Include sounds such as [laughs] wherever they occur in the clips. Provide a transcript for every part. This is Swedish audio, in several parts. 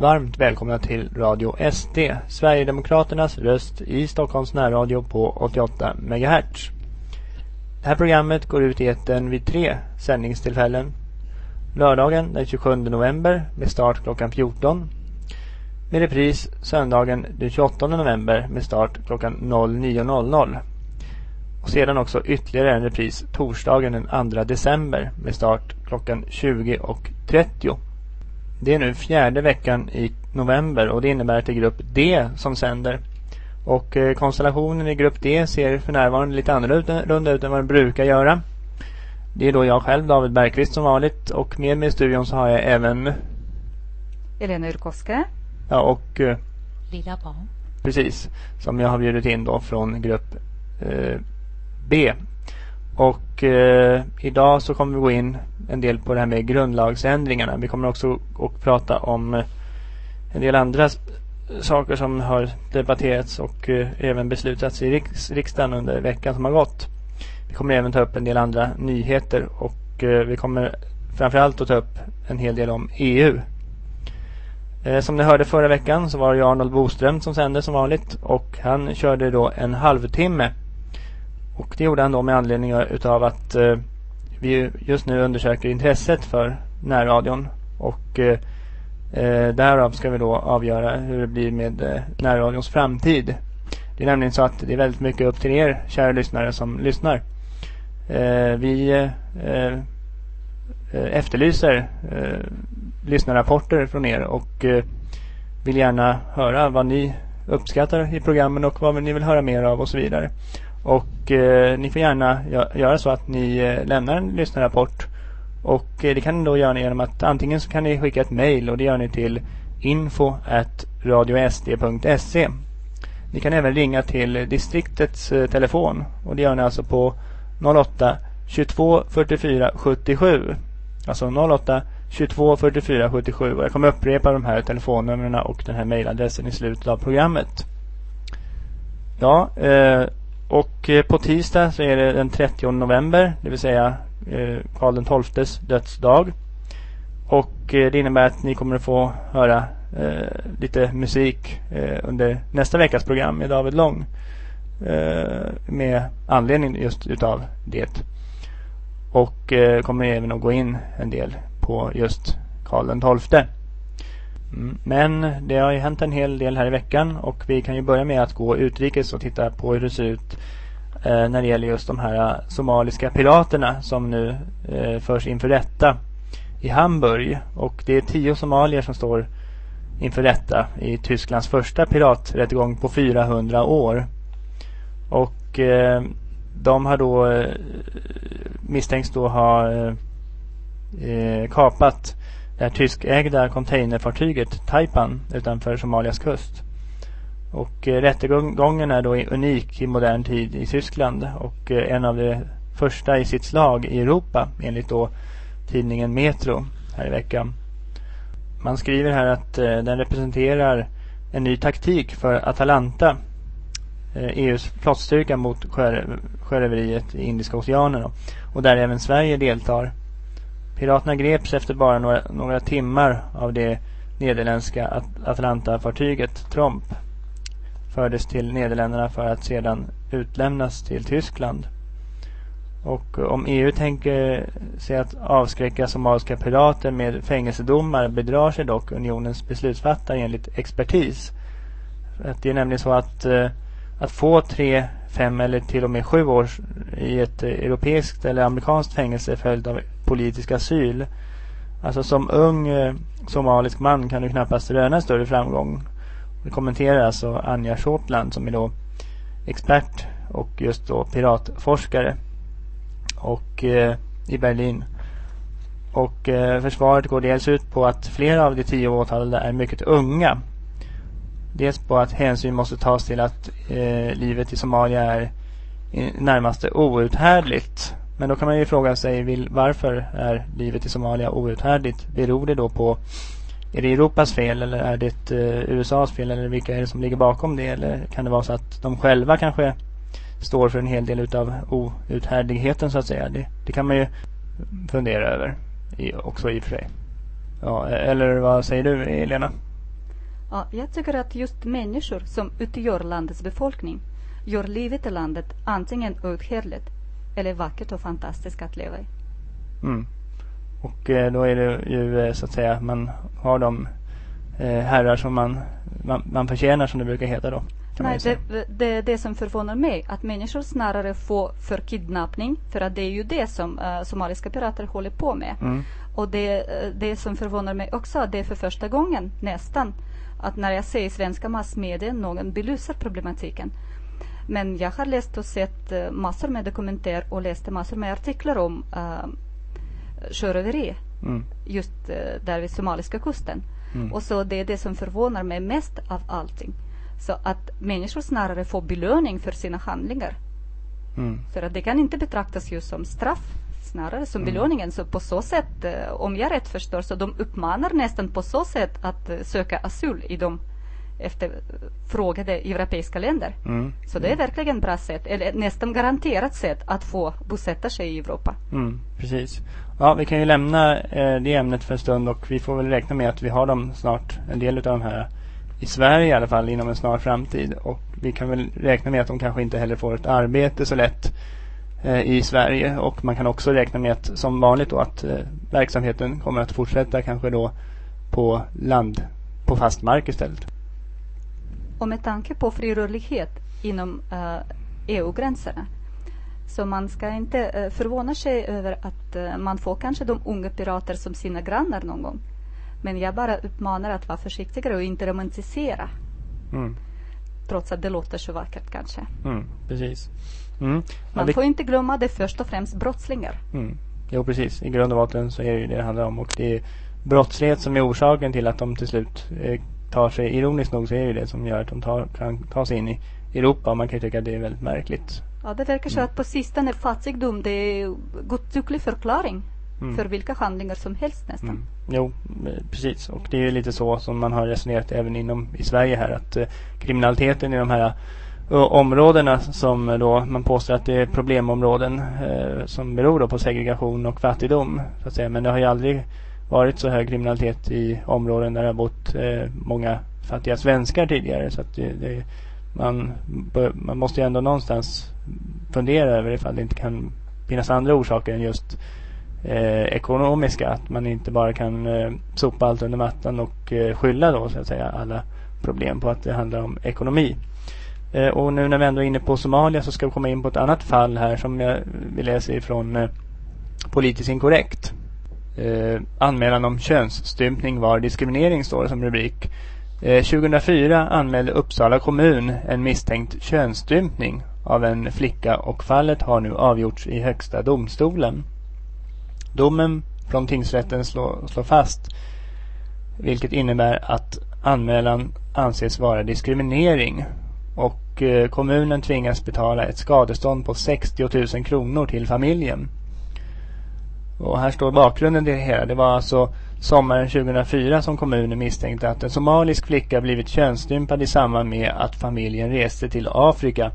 Varmt välkomna till Radio SD, Sverigedemokraternas röst i Stockholms närradio på 88 MHz. Det här programmet går ut i etern vid tre sändningstillfällen. Lördagen den 27 november med start klockan 14. Med repris söndagen den 28 november med start klockan 09.00. Och sedan också ytterligare en repris torsdagen den 2 december med start klockan 20.30. Det är nu fjärde veckan i november och det innebär att det är grupp D som sänder. Och eh, konstellationen i grupp D ser för närvarande lite annorlunda ut än vad den brukar göra. Det är då jag själv, David Bergqvist som vanligt. Och med mig i studion så har jag även... Elena Urkoske. Ja, och... Eh, Lilla barn. Precis. Som jag har bjudit in då från grupp eh, B. Och eh, idag så kommer vi gå in en del på det här med grundlagsändringarna. Vi kommer också att prata om eh, en del andra saker som har debatterats och eh, även beslutats i riks riksdagen under veckan som har gått. Vi kommer även ta upp en del andra nyheter och eh, vi kommer framförallt att ta upp en hel del om EU. Eh, som ni hörde förra veckan så var det Arnold Boström som sände som vanligt och han körde då en halvtimme och det gjorde han då med anledning utav att eh, vi just nu undersöker intresset för närradion. Och eh, eh, därav ska vi då avgöra hur det blir med eh, närradions framtid. Det är nämligen så att det är väldigt mycket upp till er, kära lyssnare, som lyssnar. Eh, vi eh, eh efterlyser eh, lyssnarrapporter från er och eh, vill gärna höra vad ni uppskattar i programmen och vad ni vill höra mer av och så vidare. Och eh, ni får gärna göra så att ni eh, lämnar en lyssnarrapport. Och eh, det kan ni då göra genom att antingen så kan ni skicka ett mail och det gör ni till info radiosd.se. Ni kan även ringa till distriktets eh, telefon och det gör ni alltså på 08 22 44 77. Alltså 08 22 44 77 och jag kommer upprepa de här telefonnumren och den här mailadressen i slutet av programmet. Ja, eh, och eh, på tisdag så är det den 30 november, det vill säga eh, Karl Karl XIIs dödsdag. Och eh, det innebär att ni kommer att få höra lite musik under nästa veckas program med David Lång. Med anledning just utav det. Och kommer även att gå in en del på just Karl XII. Mm. Men det har ju hänt en hel del här i veckan och vi kan ju börja med att gå utrikes och titta på hur det ser ut eh, när det gäller just de här eh, somaliska piraterna som nu eh, förs inför rätta i Hamburg. Och det är tio somalier som står inför rätta i Tysklands första piraträttegång på 400 år. Och eh, de har då eh, misstänks då ha eh, eh kapat det här tyskägda containerfartyget Taipan utanför Somalias kust. Och eh, rättegången är då unik i modern tid i Tyskland och eh, en av de första i sitt slag i Europa enligt då tidningen Metro här i veckan. Man skriver här att eh, den representerar en ny taktik för Atalanta, eh, e EUs flottstyrka mot sjöröveriet i Indiska oceanen och där även Sverige deltar. Piraterna greps efter bara några, några timmar av det nederländska At Atlanta-fartyget Tromp. Fördes till Nederländerna för att sedan utlämnas till Tyskland. Och eh, om EU tänker sig att avskräcka somaliska pirater med fängelsedomar bedrar sig dock unionens beslutsfattare enligt expertis. Att det är nämligen så att, eh, att få tre, fem eller till och med sju år i ett eh, europeiskt eller amerikanskt fängelse följt av politisk asyl. Alltså som ung eh, somalisk man kan du knappast röna större framgång. Det kommenterar alltså Anja Shortland som är då expert och just då piratforskare och eh, i Berlin. Och eh, försvaret går dels ut på att flera av de tio åtalade är mycket unga. Dels på att hänsyn måste tas till att eh, livet i Somalia är eh, i närmaste outhärdligt. Men då kan man ju fråga sig vill, varför är livet i Somalia outhärdligt? Beror det då på är det Europas fel eller är det eh, USAs fel eller vilka är det som ligger bakom det? Eller kan det vara så att de själva kanske står för en hel del utav outhärdligheten så att säga? Det, det kan man ju fundera över i, också i och för sig. Ja, eh, eller vad säger du Elena? Ja, jag tycker att just människor som utgör landets befolkning gör livet i landet antingen outhärdligt eller vackert och fantastiskt att leva i. Mm. Och eh, då är det ju eh, så att säga man har de eh, herrar som man, man, man förtjänar som det brukar heta då. Nej, det, det, det som förvånar mig att människor snarare får för kidnappning för att det är ju det som uh, somaliska pirater håller på med. Mm. Och det, det som förvånar mig också att det är för första gången nästan att när jag ser i svenska massmedier någon belyser problematiken. Men jag har läst och sett uh, massor med dokumentärer och läste massor med artiklar om uh, sjöröveri mm. just uh, där vid somaliska kusten. Mm. Och så det är det som förvånar mig mest av allting. Så att människor snarare får belöning för sina handlingar. Mm. För att det kan inte betraktas just som straff, snarare som Mm. belöningen. Så på så sätt, eh, om jag rätt förstår, så de uppmanar nästan på så sätt att eh, söka asyl i de efterfrågade europeiska länder. Mm. Så det är verkligen bra sätt, eller nästan garanterat sätt att få bosätta sig i Europa. Mm, precis. Ja, vi kan ju lämna eh, det ämnet för en stund och vi får väl räkna med att vi har dem snart, en del av de här i Sverige i alla fall inom en snar framtid. Och vi kan väl räkna med att de kanske inte heller får ett arbete så lätt eh, i Sverige. Och man kan också räkna med att som vanligt då att eh, verksamheten kommer att fortsätta kanske då på land, på fast mark istället. Och med tanke på fri rörlighet inom eh, EU-gränserna så man ska inte eh, förvåna sig över att eh, man får kanske de unga pirater som sina grannar någon gång. Men jag bara uppmanar att vara försiktigare och inte romantisera. Mm, Trots att det låter så vackert kanske. mm, precis. Mm. Man vi- får inte glömma det först och främst brottslingar. Mm. Jo, precis. I grund och botten så är det ju det det handlar om. Och det är brottslighet som är orsaken till att de till slut eh, tar sig, ironiskt nog så är det det som gör att de tar, kan ta sig in i Europa. Man kan ju tycka att det är väldigt märkligt. Ja, det verkar så att på sistone fattigdom det är godtycklig förklaring Mm. för vilka handlingar som helst nästan. Mm. Jo, eh, precis. Och det är ju lite så som man har resonerat även inom i Sverige här. Att eh, kriminaliteten i de här eh, områdena som eh, då man påstår att det är problemområden eh, som beror på segregation och fattigdom. Så att säga. Men det har ju aldrig varit så hög kriminalitet i områden där det har bott eh, många fattiga svenskar tidigare. Så att det, det, man, man måste ju ändå någonstans fundera över ifall det inte kan finnas andra orsaker än just eh, ekonomiska. Att man inte bara kan eh, sopa allt under mattan och eh, skylla då så att säga alla problem på att det handlar om ekonomi. Eh, och nu när vi ändå är inne på Somalia så ska vi komma in på ett annat fall här som jag vill läsa ifrån eh, Politiskt inkorrekt. Eh, anmälan om könsstympning var diskriminering står det som rubrik. Eh, 2004 anmälde Uppsala kommun en misstänkt könsstympning av en flicka och fallet har nu avgjorts i Högsta domstolen. Domen från tingsrätten slår, slår fast vilket innebär att anmälan anses vara diskriminering och eh, kommunen tvingas betala ett skadestånd på 60 000 kronor till familjen. Och här står bakgrunden till det hela. Det var alltså sommaren 2004 som kommunen misstänkte att en somalisk flicka blivit könsstympad i samband med att familjen reste till Afrika.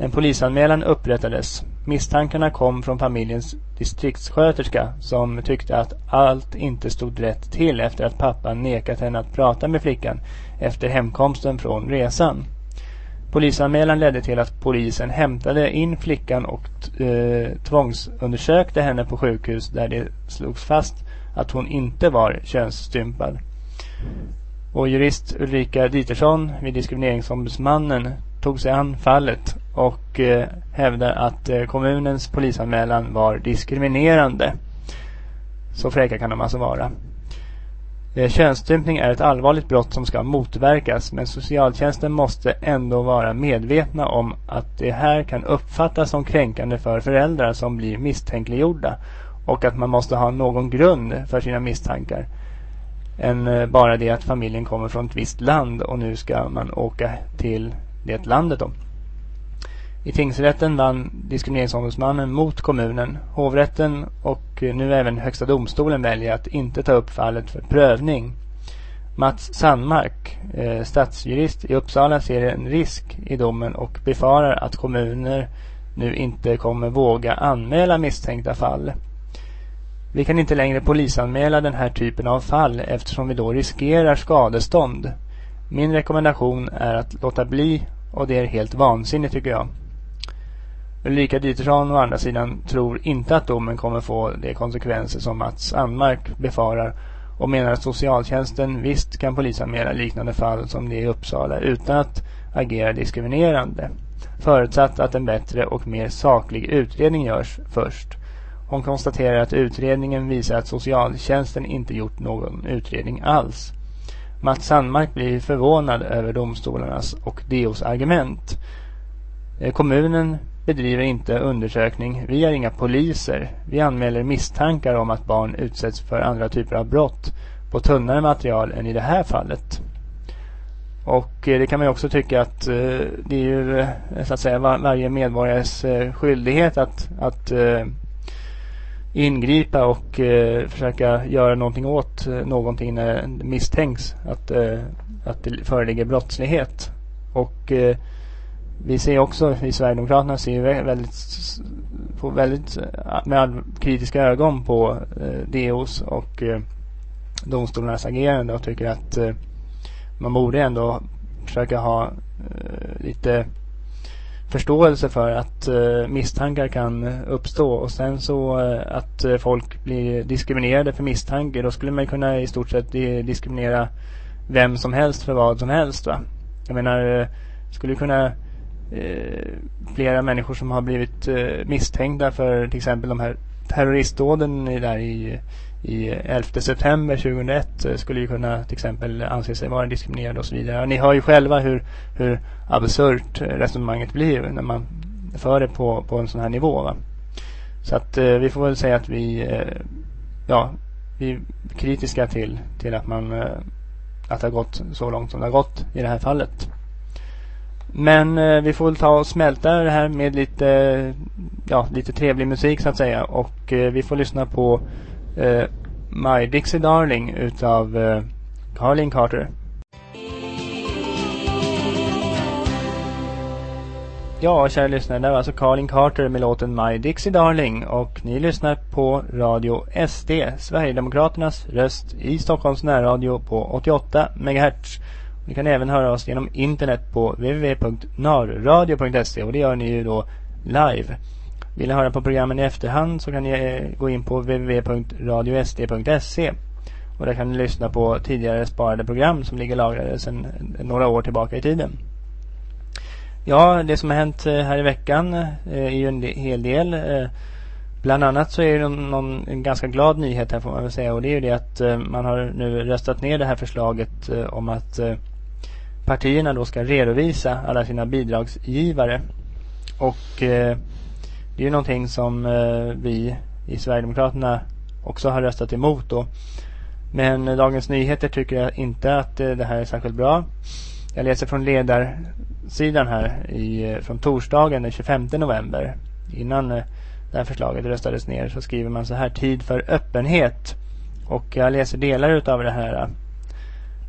En polisanmälan upprättades. Misstankarna kom från familjens distriktssköterska som tyckte att allt inte stod rätt till efter att pappan nekat henne att prata med flickan efter hemkomsten från resan. Polisanmälan ledde till att polisen hämtade in flickan och eh, tvångsundersökte henne på sjukhus där det slogs fast att hon inte var könsstympad. Och jurist Ulrika Dietersson vid Diskrimineringsombudsmannen tog sig an fallet och eh, hävdar att eh, kommunens polisanmälan var diskriminerande. Så fräcka kan de alltså vara. Eh, könsstympning är ett allvarligt brott som ska motverkas men socialtjänsten måste ändå vara medvetna om att det här kan uppfattas som kränkande för föräldrar som blir misstänkliggjorda och att man måste ha någon grund för sina misstankar än eh, bara det att familjen kommer från ett visst land och nu ska man åka till det landet då. I tingsrätten vann diskrimineringsombudsmannen mot kommunen. Hovrätten och eh, nu även Högsta domstolen väljer att inte ta upp fallet för prövning. Mats Sandmark, eh, stadsjurist i Uppsala, ser en risk i domen och befarar att kommuner nu inte kommer våga anmäla misstänkta fall. Vi kan inte längre polisanmäla den här typen av fall eftersom vi då riskerar skadestånd. Min rekommendation är att låta bli och det är helt vansinnigt tycker jag. Ulrika Dietersson å andra sidan tror inte att domen kommer få de konsekvenser som Mats Anmark befarar och menar att socialtjänsten visst kan polisanmäla liknande fall som det i Uppsala utan att agera diskriminerande. Förutsatt att en bättre och mer saklig utredning görs först. Hon konstaterar att utredningen visar att socialtjänsten inte gjort någon utredning alls. Mats Sandmark blir förvånad över domstolarnas och DOs argument. Eh, kommunen bedriver inte undersökning. Vi är inga poliser. Vi anmäler misstankar om att barn utsätts för andra typer av brott på tunnare material än i det här fallet. Och eh, det kan man ju också tycka att eh, det är ju eh, så att säga varje medborgares skyldighet att, att ingripa och försöka göra någonting åt någonting när det misstänks att, att det föreligger brottslighet. Och vi ser också i Sverigedemokraterna ser väldigt, på väldigt eh, med kritiska ögon på eh, DOs och eh, domstolarnas agerande och tycker att eh, man borde ändå försöka ha eh, lite förståelse för att misstankar kan uppstå och sen så att folk blir diskriminerade för misstanke då skulle man kunna i stort sett diskriminera vem som helst för vad som helst va. Jag menar skulle kunna Eh, flera människor som har blivit eh, misstänkta för till exempel de här terroristdåden där i i 11 september 2001 eh, skulle ju kunna till exempel anse sig vara diskriminerade och så vidare. Och ni hör ju själva hur, hur absurt eh, resonemanget blir när man för det på, på en sån här nivå. Va? Så att eh, vi får väl säga att vi, eh, ja, vi är kritiska till, till att man eh, att det har gått så långt som det har gått i det här fallet. Men eh, vi får väl ta och smälta det här med lite, ja, lite trevlig musik så att säga. Och eh, vi får lyssna på eh, My Dixie Darling utav eh, Carlin Carter. Ja, kära lyssnare, det var alltså Carlin Carter med låten My Dixie Darling och ni lyssnar på Radio SD, Sverigedemokraternas röst i Stockholms närradio på 88 MHz. Ni kan även höra oss genom internet på www.narradio.se och det gör ni ju då live. Vill ni höra på programmen i efterhand så kan ni eh, gå in på www.radiosd.se och där kan ni lyssna på tidigare sparade program som ligger lagrade sedan eh, några år tillbaka i tiden. Ja, det som har hänt eh, här i veckan är ju en hel del. Bland annat så är det någon, en ganska glad nyhet här får man väl säga och det är ju det att man har nu röstat ner det här förslaget om att partierna då ska redovisa alla sina bidragsgivare. Och eh, det är ju någonting som eh, vi i Sverigedemokraterna också har röstat emot då. Men Dagens Nyheter tycker jag inte att eh, det här är särskilt bra. Jag läser från ledarsidan här i, eh, från torsdagen den 25 november. Innan det här förslaget röstades ner så skriver man så här. Tid för öppenhet. Och jag läser delar utav det här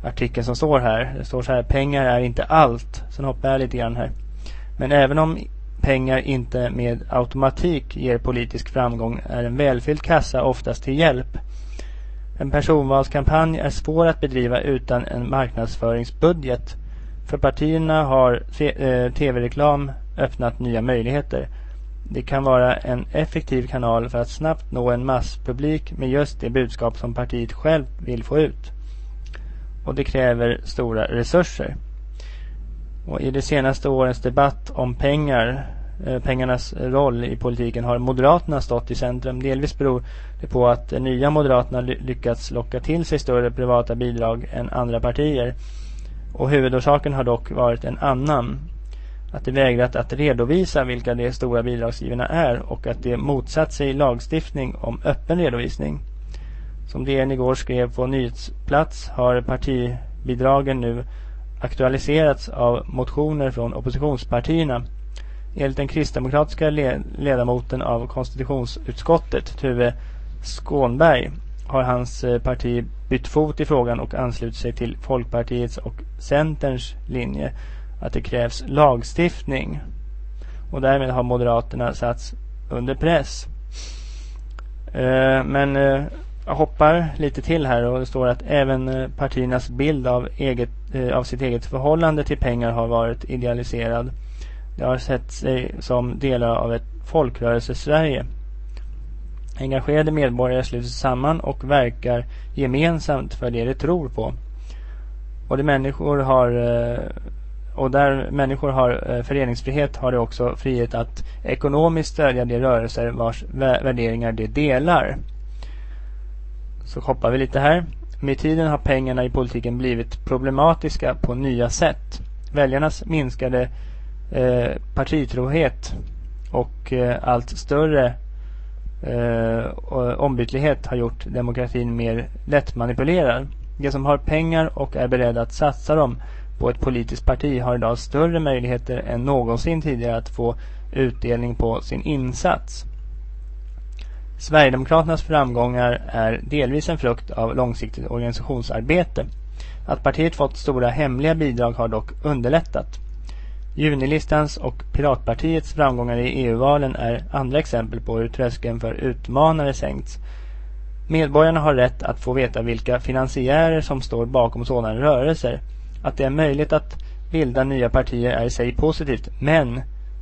artikeln som står här. Det står så här. Pengar är inte allt. Sen hoppar jag lite grann här. Men även om pengar inte med automatik ger politisk framgång är en välfylld kassa oftast till hjälp. En personvalskampanj är svår att bedriva utan en marknadsföringsbudget. För partierna har eh, tv-reklam öppnat nya möjligheter. Det kan vara en effektiv kanal för att snabbt nå en masspublik med just det budskap som partiet själv vill få ut. Och det kräver stora resurser. Och I de senaste årens debatt om pengar, eh, pengarnas roll i politiken har Moderaterna stått i centrum. Delvis beror det på att nya Moderaterna lyckats locka till sig större privata bidrag än andra partier. Och huvudorsaken har dock varit en annan. Att de vägrat att redovisa vilka de stora bidragsgivarna är och att de motsatt sig lagstiftning om öppen redovisning. Som DN igår skrev på nyhetsplats har partibidragen nu aktualiserats av motioner från oppositionspartierna. Enligt den kristdemokratiska ledamoten av konstitutionsutskottet, Tuve Skånberg, har hans eh, parti bytt fot i frågan och anslutit sig till Folkpartiets och Centerns linje att det krävs lagstiftning. Och därmed har Moderaterna satts under press. Eh, men eh, jag hoppar lite till här och det står att även eh, partiernas bild av, eget, eh, av sitt eget förhållande till pengar har varit idealiserad. Det har sett sig som delar av ett folkrörelse-Sverige. Engagerade medborgare sluter sig samman och verkar gemensamt för det de tror på. Och, det människor har, eh, och där människor har eh, föreningsfrihet har de också frihet att ekonomiskt stödja de rörelser vars värderingar de delar. Så hoppar vi lite här. Med tiden har pengarna i politiken blivit problematiska på nya sätt. Väljarnas minskade eh, partitrohet och eh, allt större eh, ombytlighet har gjort demokratin mer lättmanipulerad. De som har pengar och är beredda att satsa dem på ett politiskt parti har idag större möjligheter än någonsin tidigare att få utdelning på sin insats. Sverigedemokraternas framgångar är delvis en frukt av långsiktigt organisationsarbete. Att partiet fått stora hemliga bidrag har dock underlättat. Junilistans och Piratpartiets framgångar i EU-valen är andra exempel på hur tröskeln för utmanare sänkts. Medborgarna har rätt att få veta vilka finansiärer som står bakom sådana rörelser. Att det är möjligt att bilda nya partier är i sig positivt, men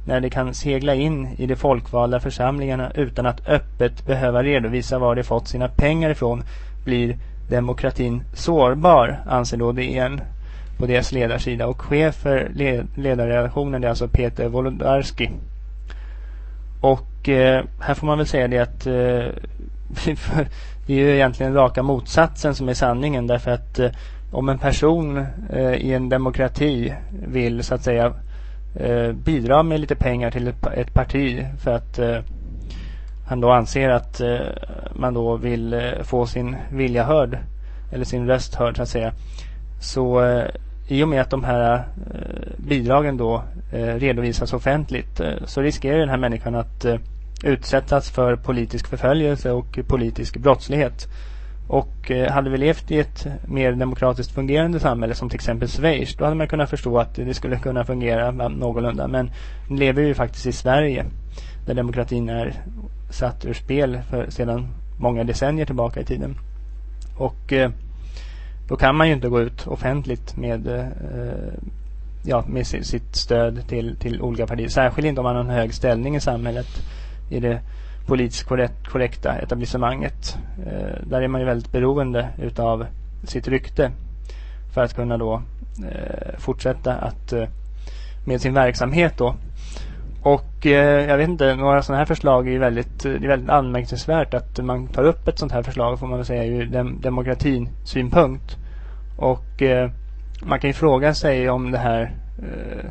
när de kan segla in i de folkvalda församlingarna utan att öppet behöva redovisa var de fått sina pengar ifrån blir demokratin sårbar, anser då DN på deras ledarsida. Och chef för ledarredaktionen är alltså Peter Wolodarski. Och eh, här får man väl säga det att eh, [laughs] det är ju egentligen raka motsatsen som är sanningen därför att eh, om en person eh, i en demokrati vill så att säga eh, bidra med lite pengar till ett, ett parti för att eh, han då anser att eh, man då vill eh, få sin vilja hörd eller sin röst hörd så att säga. Så eh, i och med att de här eh, bidragen då eh, redovisas offentligt eh, så riskerar den här människan att eh, utsättas för politisk förföljelse och politisk brottslighet. Och eh, hade vi levt i ett mer demokratiskt fungerande samhälle som till exempel Schweiz då hade man kunnat förstå att det skulle kunna fungera någorlunda. Men nu lever vi ju faktiskt i Sverige där demokratin är satt ur spel för, sedan många decennier tillbaka i tiden. Och eh, då kan man ju inte gå ut offentligt med, eh, ja, med sitt stöd till, till olika partier. Särskilt inte om man har en hög ställning i samhället i det politiskt korrekt, korrekta etablissemanget. Eh, där är man ju väldigt beroende utav sitt rykte för att kunna då eh, fortsätta att eh, med sin verksamhet då. Och eh, jag vet inte, några sådana här förslag är ju väldigt, det är väldigt anmärkningsvärt att man tar upp ett sådant här förslag får man väl säga ur dem, demokratin synpunkt. Och eh, man kan ju fråga sig om det här eh,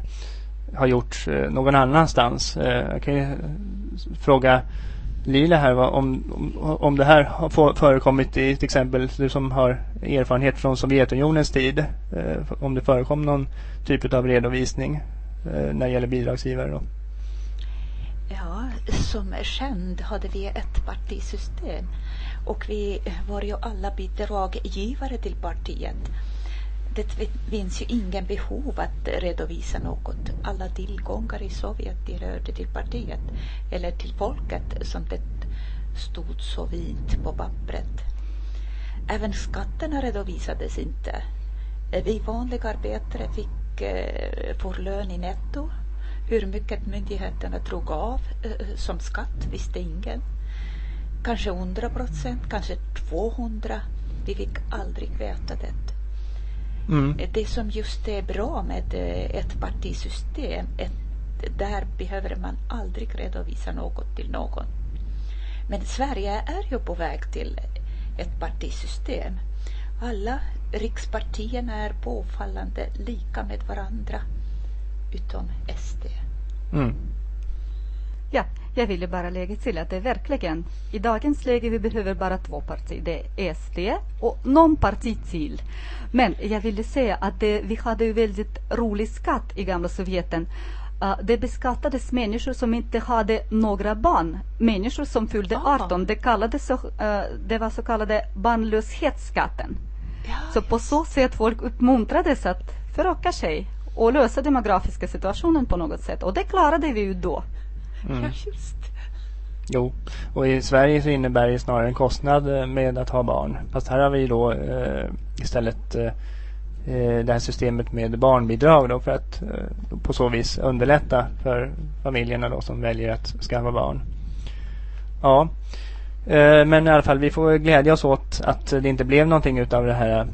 har gjorts eh, någon annanstans. Eh, jag kan ju fråga Lila här va, om, om det här har förekommit i till exempel du som har erfarenhet från Sovjetunionens tid. Eh, om det förekom någon typ av redovisning eh, när det gäller bidragsgivare då. Ja, som är känd hade vi ett partisystem och vi var ju alla bidraggivare till partiet. Det finns ju ingen behov att redovisa något. Alla tillgångar i Sovjet tillhörde till partiet eller till folket som det stod så fint på pappret. Även skatterna redovisades inte. Eh, vi vanliga arbetare fick eh, vår lön i netto. Hur mycket myndigheterna drog av eh, som skatt visste ingen. Kanske 100 procent, kanske 200. Vi fick aldrig veta det. Mm. Det som just är bra med eh, ett partisystem, ett, där behöver man aldrig redovisa något till någon. Men Sverige är ju på väg till ett partisystem. Alla rikspartierna är påfallande lika med varandra, utom SD. Mm. Ja, jag ville bara lägga till att det är verkligen i dagens läge vi behöver bara två partier. Det är SD och någon parti till. Men jag ville säga att det, vi hade ju väldigt rolig skatt i gamla Sovjeten. Uh, det beskattades människor som inte hade några barn. Människor som fyllde 18. Det, kallades så, uh, det var så kallade barnlöshetsskatten. Ja, så på så sätt folk uppmuntrades att föröka sig och lösa demografiska situationen på något sätt. Och det klarade vi ju då. Mm. Ja, just Jo, och i Sverige så innebär det snarare en kostnad eh, med att ha barn. Fast här har vi då eh, istället eh, eh, det här systemet med barnbidrag då för att eh, på så vis underlätta för familjerna då som väljer att skaffa barn. Ja, eh, men i alla fall vi får glädja oss åt att det inte blev någonting utav det här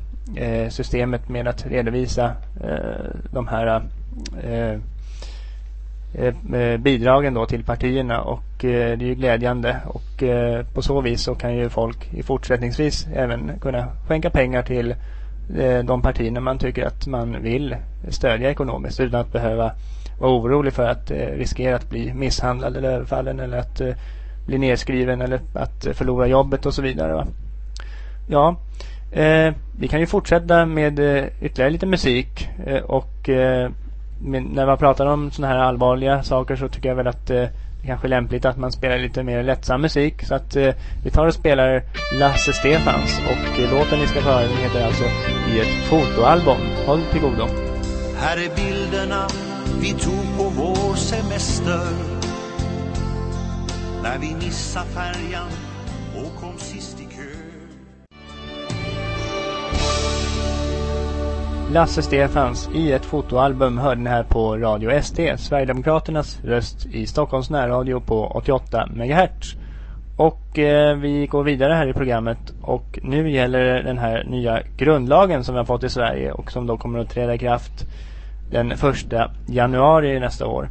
systemet med att redovisa de här Eh, eh, bidragen då till partierna och eh, det är ju glädjande och på så vis så kan ju folk i fortsättningsvis även kunna skänka pengar till de partierna man tycker att man vill stödja ekonomiskt utan att behöva vara orolig för att riskera att bli misshandlad eller överfallen eller att bli nedskriven eller att förlora jobbet och så vidare. Va? Ja, vi kan ju fortsätta med ytterligare lite musik och men när man pratar om sådana här allvarliga saker så tycker jag väl att eh, det kanske är lämpligt att man spelar lite mer lättsam musik. Så att eh, vi tar och spelar Lasse Stefans och eh, låten ni ska höra heter alltså I ett fotoalbum. Håll till godo. Här är bilderna vi tog på vår semester när vi missade färjan Lasse Stefans i ett fotoalbum hörde ni här på Radio SD, Sverigedemokraternas röst i Stockholms närradio på 88 MHz. Och eh, vi går vidare här i programmet och nu gäller den här nya grundlagen som vi har fått i Sverige och som då kommer att träda i kraft den första januari nästa år.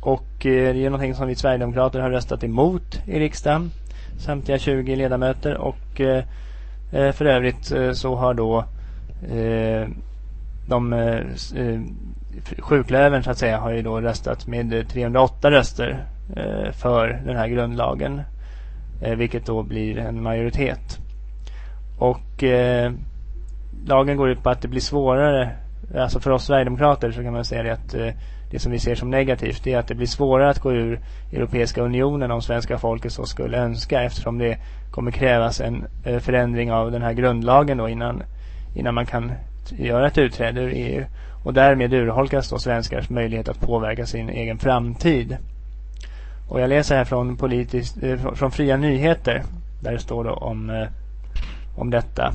Och eh, det är någonting som vi Sverigedemokrater har röstat emot i riksdagen. Samtliga 20 ledamöter och eh, eh, för övrigt eh, så har då eh, de eh, sjuklöven så att säga har ju då röstat med 308 röster eh, för den här grundlagen. Eh, vilket då blir en majoritet. Och lagen går ut på att det blir svårare, alltså för oss Sverigedemokrater så kan man säga det att det som vi ser som negativt är att det blir svårare att gå ur Europeiska unionen om svenska folket så skulle önska eftersom det kommer krävas en förändring av den här grundlagen då innan, innan man kan göra ett utträde ur EU. Och därmed urholkas då svenskars möjlighet att påverka sin egen framtid. Och jag läser här från, politisk, eh, från Fria Nyheter där det står då om, eh, om detta.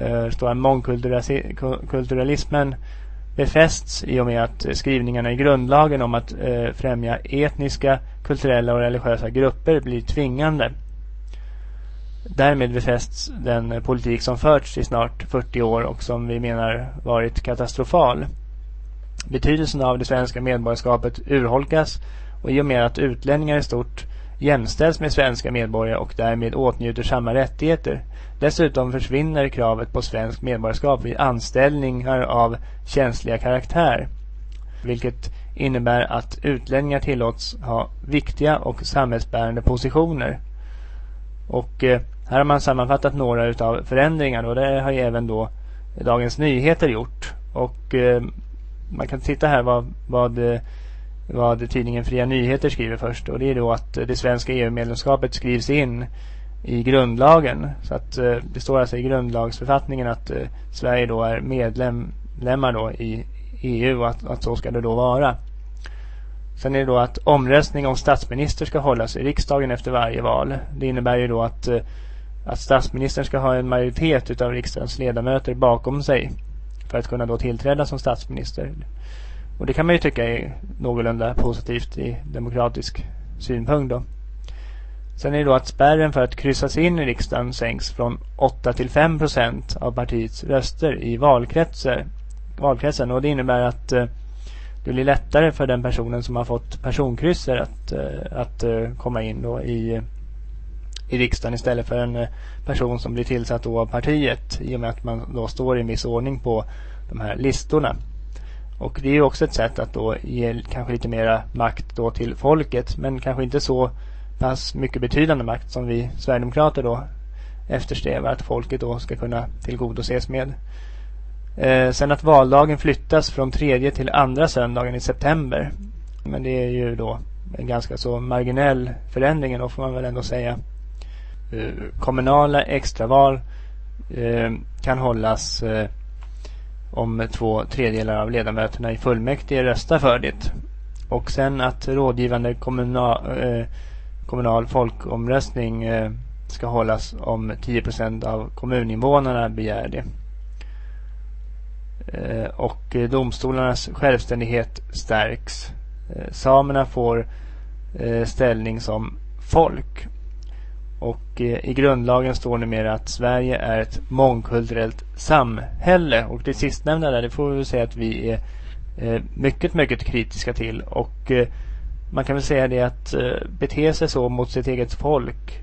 Eh, det står att mångkulturalismen befästs i och med att skrivningarna i grundlagen om att eh, främja etniska, kulturella och religiösa grupper blir tvingande. Därmed befästs den politik som förts i snart 40 år och som vi menar varit katastrofal. Betydelsen av det svenska medborgarskapet urholkas och i och med att utlänningar i stort jämställs med svenska medborgare och därmed åtnjuter samma rättigheter. Dessutom försvinner kravet på svensk medborgarskap vid anställningar av känsliga karaktär. Vilket innebär att utlänningar tillåts ha viktiga och samhällsbärande positioner. Och eh, här har man sammanfattat några utav förändringarna och det har ju även då Dagens Nyheter gjort. Och eh, man kan titta här vad, vad eh, vad tidningen Fria Nyheter skriver först. Och det är då att eh, det svenska EU-medlemskapet skrivs in i grundlagen. Så att eh, det står alltså i grundlagsförfattningen att eh, Sverige då är medlemmar då i EU och att, att så ska det då vara. Sen är det då att omröstning om statsminister ska hållas i riksdagen efter varje val. Det innebär ju då att, eh, att statsministern ska ha en majoritet utav riksdagens ledamöter bakom sig för att kunna då tillträda som statsminister. Och det kan man ju tycka är någorlunda positivt i demokratisk synpunkt då. Sen är det då att spärren för att kryssas in i riksdagen sänks från 8 till 5 procent av partiets röster i valkretsar, valkretsen. Och det innebär att eh, det blir lättare för den personen som har fått personkrysser att, eh, att eh, komma in då i, i riksdagen istället för en eh, person som blir tillsatt då av partiet i och med att man då står i en viss ordning på de här listorna. Och det är ju också ett sätt att då ge kanske lite mera makt då till folket. Men kanske inte så pass mycket betydande makt som vi Sverigedemokrater då eftersträvar att folket då ska kunna tillgodoses med. Eh, sen att valdagen flyttas från tredje till andra söndagen i september. Men det är ju då en ganska så marginell förändring då får man väl ändå säga. Eh, kommunala extraval eh, kan hållas eh, om två tredjedelar av ledamöterna i fullmäktige röstar för det. Och sen att rådgivande kommunal, eh, kommunal folkomröstning eh, ska hållas om 10 procent av kommuninvånarna begär det. Eh, och eh, domstolarnas självständighet stärks. Eh, samerna får ställning som folk. Och i grundlagen står numera att Sverige är ett mångkulturellt samhälle. Och det sistnämnda där, det får vi säga att vi är mycket, mycket kritiska till. Och man kan väl säga det att bete sig så mot sitt eget folk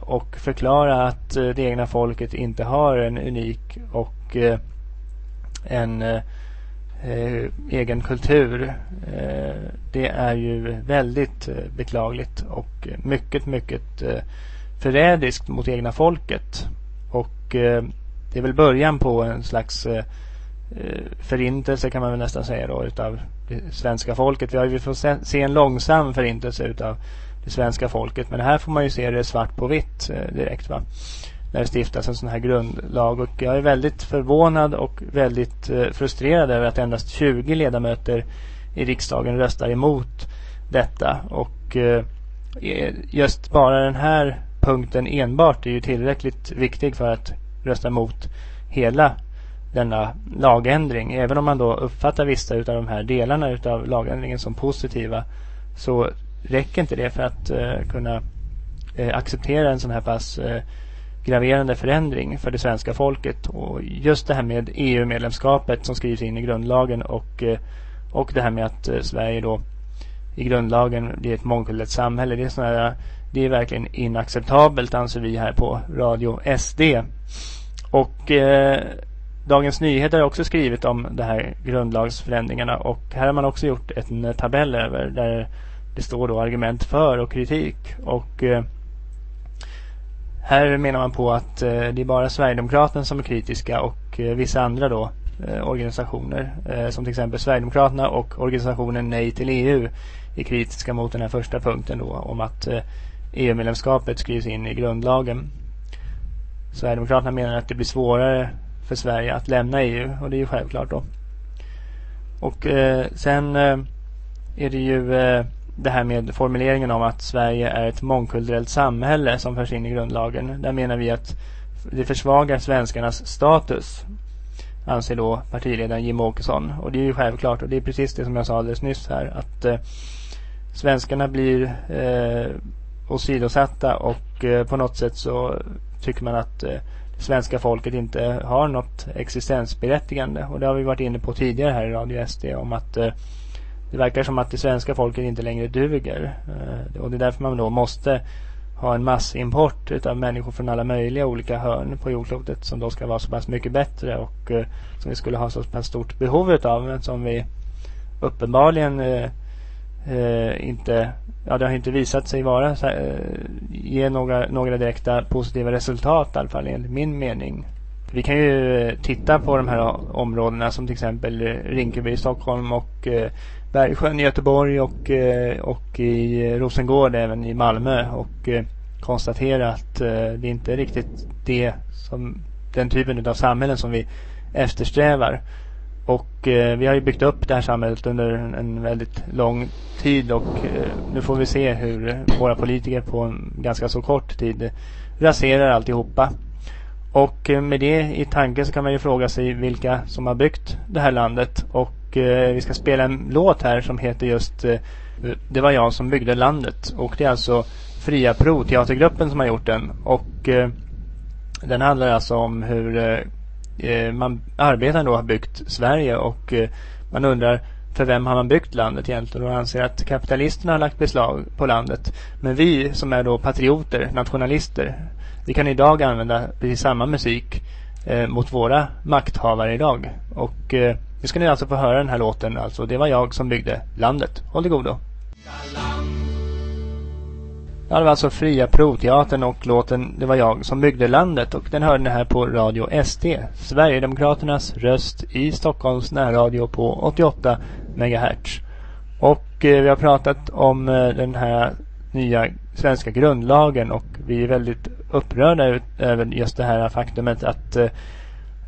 och förklara att det egna folket inte har en unik och en eh, eh, egen kultur. Eh, det är ju väldigt eh, beklagligt och mycket, mycket eh, förrädiskt mot egna folket. Och eh, det är väl början på en slags eh, eh, förintelse kan man väl nästan säga då utav det svenska folket. Vi har ju fått se, se en långsam förintelse utav det svenska folket. Men här får man ju se det svart på vitt eh, direkt va när det stiftas en sån här grundlag. Och jag är väldigt förvånad och väldigt eh, frustrerad över att endast 20 ledamöter i riksdagen röstar emot detta. Och eh, eh, just bara den här punkten enbart är ju tillräckligt viktig för att rösta emot hela denna lagändring. Även om man då uppfattar vissa av de här delarna av lagändringen som positiva så räcker inte det för att eh, kunna eh, acceptera en sån här pass graverande förändring för det svenska folket. Och just det här med EU-medlemskapet som skrivs in i grundlagen och, eh, och det här med att eh, Sverige då i grundlagen blir ett mångkulturellt samhälle. Det är, sådana, det är verkligen inacceptabelt anser vi här på Radio SD. Och eh, Dagens Nyheter har också skrivit om de här grundlagsförändringarna och här har man också gjort en tabell över där det står då argument för och kritik. Och eh, här menar man på att eh, det är bara Sverigedemokraterna som är kritiska och eh, vissa andra då eh, organisationer eh, som till exempel Sverigedemokraterna och organisationen Nej till EU är kritiska mot den här första punkten då om att eh, e EU-medlemskapet skrivs in i grundlagen. Sverigedemokraterna menar att det blir svårare för Sverige att lämna EU och det är ju självklart då. Och eh, sen eh, är det ju eh, det här med formuleringen om att Sverige är ett mångkulturellt samhälle som förs in i grundlagen. Där menar vi att det försvagar svenskarnas status anser då partiledaren Jim Åkesson. Och det är ju självklart och det är precis det som jag sa alldeles nyss här att eh, svenskarna blir eh, åsidosatta och eh, på något sätt så tycker man att eh, svenska folket inte har något existensberättigande. Och det har vi varit inne på tidigare här i Radio SD om att eh, det verkar som att det svenska folket inte längre duger. Eh, och det är därför man då måste ha en massimport av människor från alla möjliga olika hörn på jordklotet som då ska vara så pass mycket bättre och eh, som vi skulle ha så pass stort behov utav men som vi uppenbarligen eh, inte ja det har inte visat sig vara ge några, några direkta positiva resultat i alla fall enligt min mening. Vi kan ju titta på de här områdena som till exempel Rinkeby i Stockholm och Bergsjön i Göteborg och, eh, och i Rosengård även i Malmö och eh, konstatera att eh, det inte är riktigt det som den typen av samhällen som vi eftersträvar. Och eh, vi har ju byggt upp det här samhället under en, en väldigt lång tid och eh, nu får vi se hur våra politiker på en ganska så kort tid raserar alltihopa. Och eh, med det i tanke så kan man ju fråga sig vilka som har byggt det här landet och eh, vi ska spela en låt här som heter just eh, Det var jag som byggde landet. Och det är alltså Fria Pro, teatergruppen som har gjort den. Och eh, den handlar alltså om hur eh, eh man arbetar då har byggt Sverige och eh, man undrar för vem har man byggt landet egentligen och anser att kapitalisterna har lagt beslag på landet. Men vi som är då patrioter, nationalister, vi kan idag använda precis samma musik eh, mot våra makthavare idag. Och eh, nu ska ni alltså få höra den här låten. Alltså, det var jag som byggde landet. Håll till godo. Ja, det var alltså Fria Provteatern och låten Det var jag som byggde landet och den hörde ni här på Radio SD. Sverigedemokraternas röst i Stockholms närradio på 88 MHz. Och eh, vi har pratat om eh, den här nya svenska grundlagen och vi är väldigt upprörda över just det här faktumet att eh,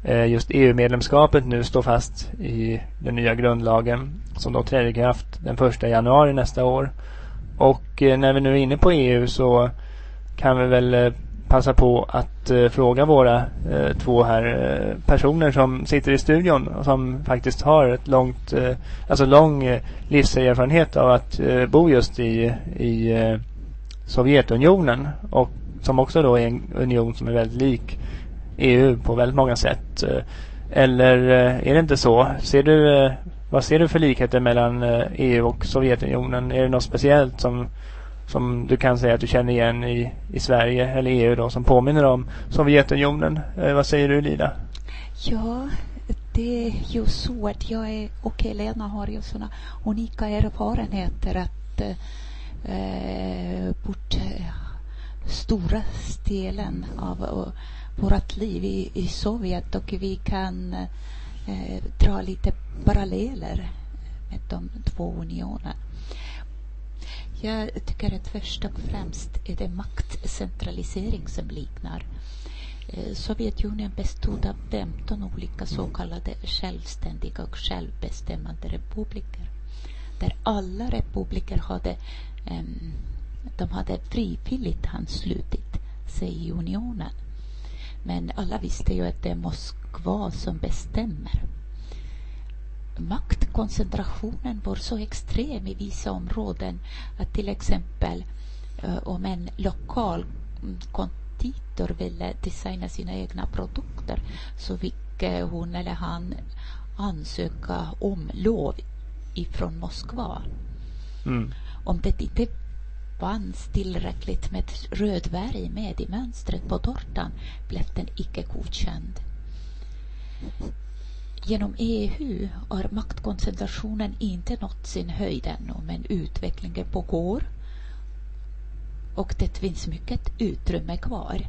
eh, just EU-medlemskapet nu står fast i den nya grundlagen som då träder i kraft den första januari nästa år. Och eh, när vi nu är inne på EU så kan vi väl passa på att eh, fråga våra eh, två här eh, personer som sitter i studion och som faktiskt har ett långt, eh, alltså lång eh, livserfarenhet av att eh, bo just i, i eh, Sovjetunionen och som också då är en union som är väldigt lik EU på väldigt många sätt. Eh, eller eh, är det inte så? Ser du, eh, vad ser du för likheter mellan EU och Sovjetunionen? Är det något speciellt som som du kan säga att du känner igen i, i Sverige eller EU då som påminner om Sovjetunionen. Eh, vad säger du Lida? Ja, det är ju så att jag är, och Helena har ju sådana unika erfarenheter att eh, bort eh, stora delen av uh, vårt liv i, i Sovjet och vi kan eh, dra lite paralleller med de två unionerna. Jag tycker att först och främst är det maktcentralisering som liknar. Eh, Sovjetunionen bestod av 15 olika så kallade självständiga och självbestämmande republiker. Där alla republiker hade, de hade frivilligt anslutit sig i unionen. Men alla visste ju att det är Moskva som bestämmer maktkoncentrationen var så extrem i vissa områden att till exempel uh, om en lokal konditor ville designa sina egna produkter så fick uh, hon eller han ansöka om lov ifrån Moskva. Mm. Om det inte fanns tillräckligt med röd färg med i mönstret på tårtan blev den icke godkänd. Genom EU har maktkoncentrationen inte nått sin höjd ännu, men utvecklingen pågår och det finns mycket utrymme kvar.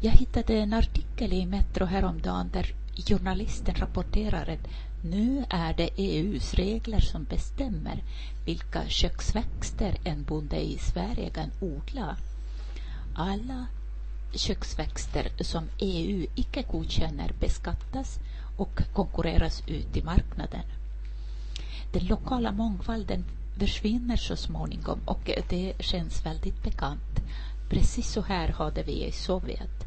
Jag hittade en artikel i Metro häromdagen där journalisten rapporterar att nu är det EUs regler som bestämmer vilka köksväxter en bonde i Sverige kan odla. Alla köksväxter som EU icke godkänner beskattas och konkurreras ut i marknaden. Den lokala mångfalden försvinner så småningom och det känns väldigt bekant. Precis så här hade vi i Sovjet.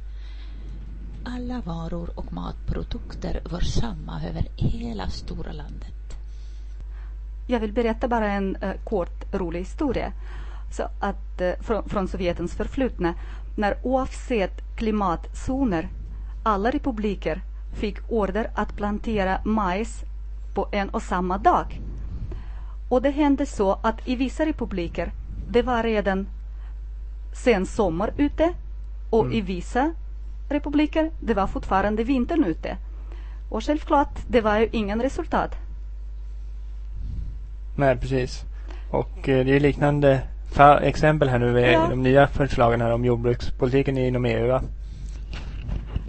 Alla varor och matprodukter var samma över hela stora landet. Jag vill berätta bara en uh, kort rolig historia så att, uh, från, från Sovjetens förflutna när oavsett klimatzoner alla republiker fick order att plantera majs på en och samma dag. Och det hände så att i vissa republiker det var redan sen sommar ute och mm. i vissa republiker det var fortfarande vintern ute. Och självklart, det var ju ingen resultat. Nej, precis. Och eh, det är liknande exempel här nu med ja. de nya förslagen här om jordbrukspolitiken inom EU. Va?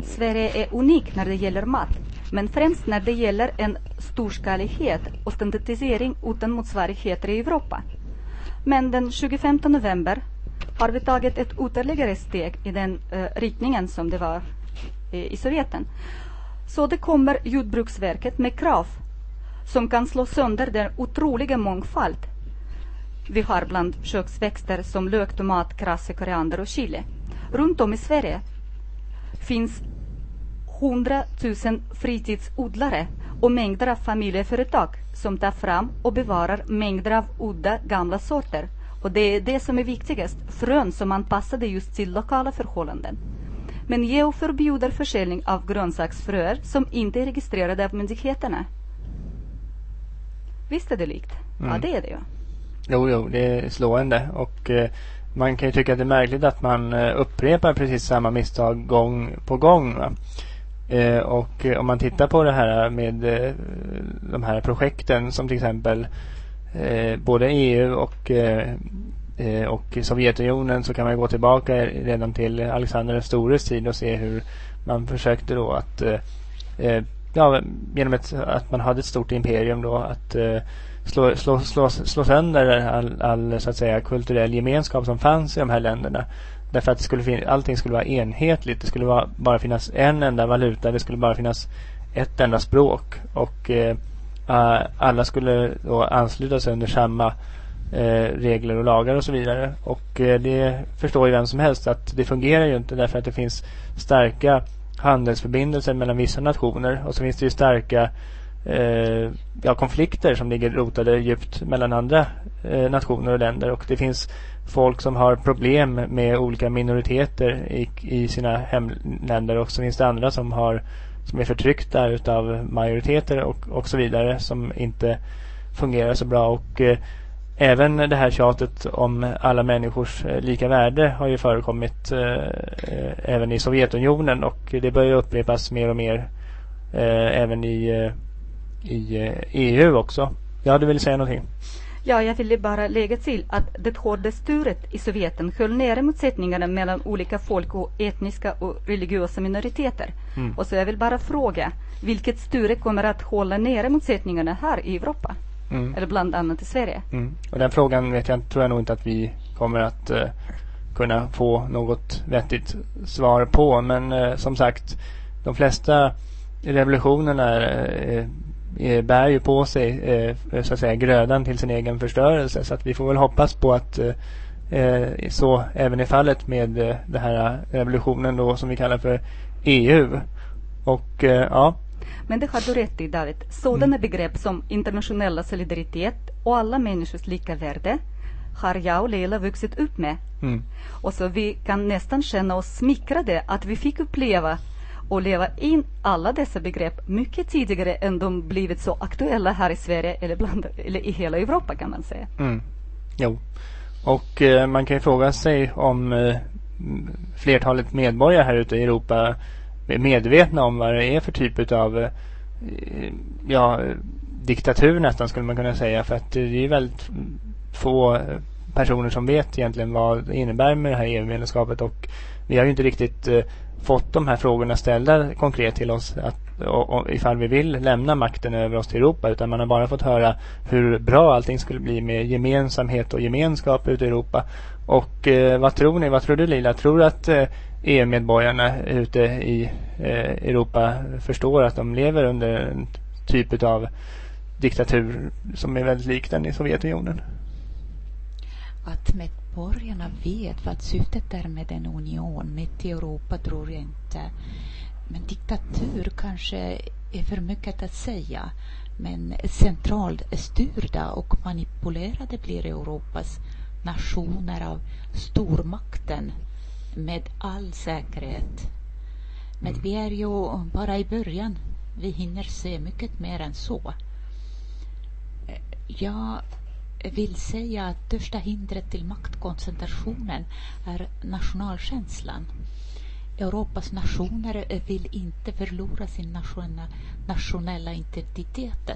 Sverige är unik när det gäller mat, men främst när det gäller en storskalighet och standardisering utan motsvarigheter i Europa. Men den 25 november har vi tagit ett ytterligare steg i den uh, riktningen som det var i, i Sovjeten. Så det kommer Jordbruksverket med krav som kan slå sönder den otroliga mångfald vi har bland köksväxter som lök, tomat, krasse, koriander och chili. Runt om i Sverige finns 100 000 fritidsodlare och mängder av familjeföretag som tar fram och bevarar mängder av udda gamla sorter. Och det är det som är viktigast, frön som anpassade just till lokala förhållanden. Men EU förbjuder försäljning av grönsaksfröer som inte är registrerade av myndigheterna. Visst är det likt? Mm. Ja, det är det ju. Jo, jo, det är slående. Och eh, man kan ju tycka att det är märkligt att man eh, upprepar precis samma misstag gång på gång. Eh, och eh, om man tittar på det här med eh, de här projekten som till exempel eh, både EU och eh, eh, och Sovjetunionen så kan man gå tillbaka redan till Alexander den stores tid och se hur man försökte då att ja, genom ett, att man hade ett stort imperium då att slå, slå, slå, slå sönder all, all så att säga, kulturell gemenskap som fanns i de här länderna. Därför att det skulle allting skulle vara enhetligt. Det skulle vara, bara finnas en enda valuta. Det skulle bara finnas ett enda språk. Och eh, alla skulle då ansluta sig under samma eh, regler och lagar och så vidare. Och eh, det förstår ju vem som helst att det fungerar ju inte därför att det finns starka handelsförbindelser mellan vissa nationer och så finns det ju starka eh, ja, konflikter som ligger rotade djupt mellan andra eh, nationer och länder. Och det finns folk som har problem med olika minoriteter i, i sina hemländer. Och så finns det andra som har som är förtryckta utav majoriteter och, och så vidare som inte fungerar så bra. Och eh, även det här tjatet om alla människors eh, lika värde har ju förekommit eh, eh, även i Sovjetunionen. Och det börjar upprepas mer och mer eh, även i, eh, i EU också. Ja, du vill säga någonting? Ja, jag ville bara lägga till att det hårda styret i Sovjeten höll nere motsättningarna mellan olika folk och etniska och religiösa minoriteter. Mm. Och så jag vill bara fråga, vilket styre kommer att hålla nere motsättningarna här i Europa? Mm. Eller bland annat i Sverige? Mm. Och den frågan vet jag, tror jag nog inte att vi kommer att uh, kunna få något vettigt svar på. Men uh, som sagt, de flesta revolutionerna uh, Eh, bär ju på sig eh, så att säga grödan till sin egen förstörelse. Så att vi får väl hoppas på att eh, så även är fallet med den här revolutionen då som vi kallar för EU. Och ja. Men det har du rätt i David. Sådana mm. begrepp som internationella solidaritet och alla människors lika värde har jag och Leila vuxit upp med. Mm. Och så vi kan nästan känna oss smickrade att vi fick uppleva och leva in alla dessa begrepp mycket tidigare än de blivit så aktuella här i Sverige eller, bland, eller i hela Europa kan man säga. Mm. Jo. Och eh, man kan ju fråga sig om eh, flertalet medborgare här ute i Europa är medvetna om vad det är för typ av eh, ja, diktatur nästan skulle man kunna säga. För att eh, det är väldigt få personer som vet egentligen vad det innebär med det här EU-medlemskapet och vi har ju inte riktigt eh, fått de här frågorna ställda konkret till oss att, och, och, ifall vi vill lämna makten över oss till Europa utan man har bara fått höra hur bra allting skulle bli med gemensamhet och gemenskap ute i Europa. Och eh, vad tror ni? Vad tror du Lila? Tror du att eh, EU-medborgarna ute i eh, Europa förstår att de lever under en typ av diktatur som är väldigt lik den i Sovjetunionen? Att med medborgarna vet vad syftet är med en union. Mitt i Europa tror jag inte. Men diktatur kanske är för mycket att säga. Men centralt styrda och manipulerade blir Europas nationer av stormakten med all säkerhet. Men vi är ju bara i början. Vi hinner se mycket mer än så. Jag vill säga att största hindret till maktkoncentrationen är nationalkänslan. Europas nationer vill inte förlora sin nationella identitet.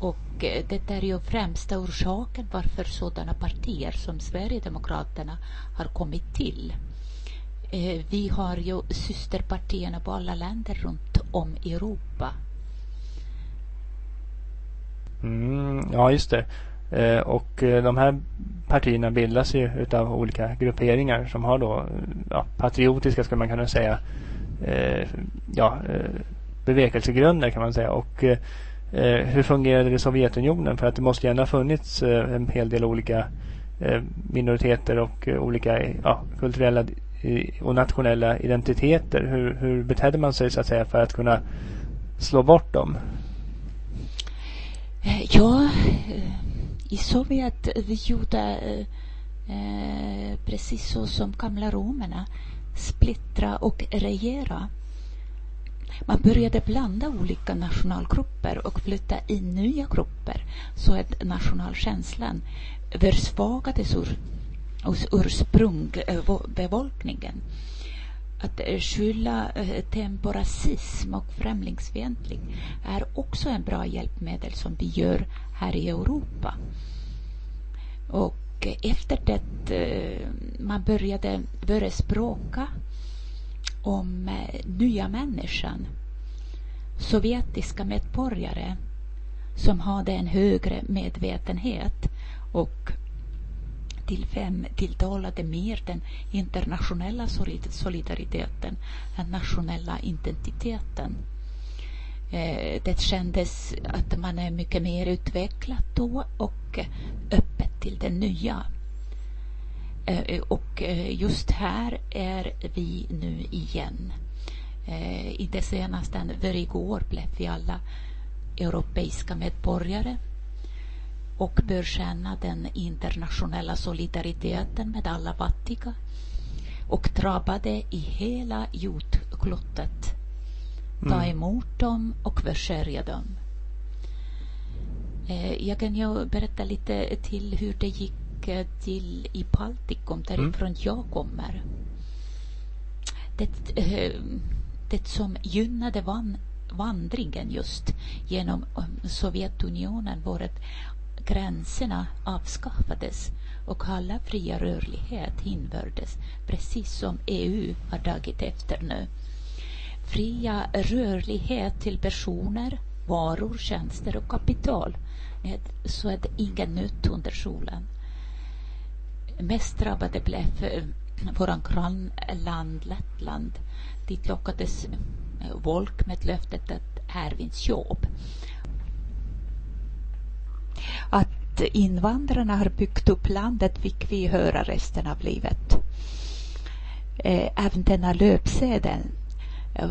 Och eh, det är ju främsta orsaken varför sådana partier som Sverigedemokraterna har kommit till. Eh, vi har ju systerpartierna på alla länder runt om i Europa. Mm, ja, just det. Eh, och eh, de här partierna bildas ju utav olika grupperingar som har då ja, patriotiska skulle man kunna säga eh, ja, bevekelsegrunder kan man säga. Och hur fungerade det i Sovjetunionen? För att det måste ju ändå ha funnits en hel del olika minoriteter och olika ja, kulturella och nationella identiteter. Hur, hur betedde man sig så att säga för att kunna slå bort dem? Ja, i Sovjet vi gjorde eh, eh, precis så som gamla romerna, splittra och regera. Man började blanda olika nationalgrupper och flytta in nya grupper så att nationalkänslan försvagades ur, hos ursprungbefolkningen. Eh, att eh, skylla på temporasism och främlingsfientlig är också en bra hjälpmedel som vi gör här i Europa. Och efter det eh, man började börja språka om nya människan, sovjetiska medborgare som hade en högre medvetenhet och till fem tilltalade mer den internationella solidariteten än nationella identiteten. Eh, det kändes att man är mycket mer utvecklad då och öppet till det nya. Eh, och eh, just här är vi nu igen. I Inte senast än för igår blev vi alla europeiska medborgare och bör känna den internationella solidariteten med alla fattiga och drabbade i hela jordklotet. Ta Mm. emot dem och försörja dem. Eh, Jag kan ju berätta lite till hur det gick eh, till i Baltikum, därifrån jag kommer. Det, eh, det som gynnade van, vandringen just genom Sovjetunionen var att gränserna avskaffades och alla fria rörlighet infördes, precis som EU har tagit efter nu. Fria rörlighet till personer, varor, tjänster och kapital. Så är det inget nytt under solen. Mest drabbade blev eh, våran grannland Lettland. Dit lockades eh, folk med löftet att här finns jobb. Att invandrarna har byggt upp landet fick vi höra resten av livet. Eh, även denna löpsedeln eh,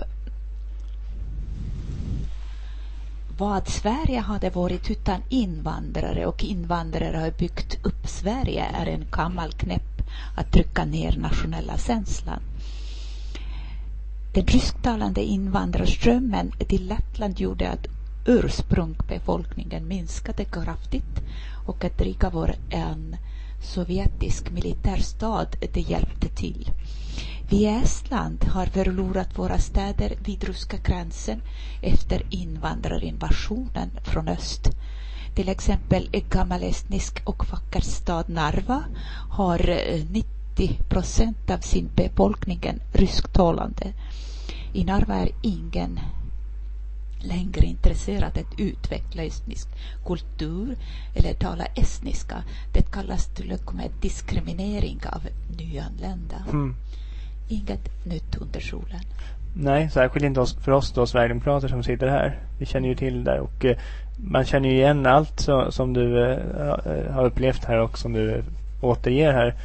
vad Sverige hade varit utan invandrare och invandrare har byggt upp Sverige är en gammal knäpp att trycka ner nationella känslan. Den rysktalande invandrarströmmen till Lettland gjorde att ursprungsbefolkningen minskade kraftigt och att Riga var en sovjetisk militärstad det hjälpte till. Vi i Estland har förlorat våra städer vid ryska gränsen efter invandrarinvasionen från öst. Till exempel gammal estnisk och vacker stad Narva har eh, 90 procent av sin befolkning rysktalande. I Narva är ingen längre intresserad att utveckla estnisk kultur eller tala estniska. Det kallas till och med diskriminering av nyanlända. Mm. Inget nytt under solen. Nej, särskilt inte för oss då Sverigedemokrater som sitter här. Vi känner ju till det och eh, man känner ju igen allt som du eh, har upplevt här och som du återger här.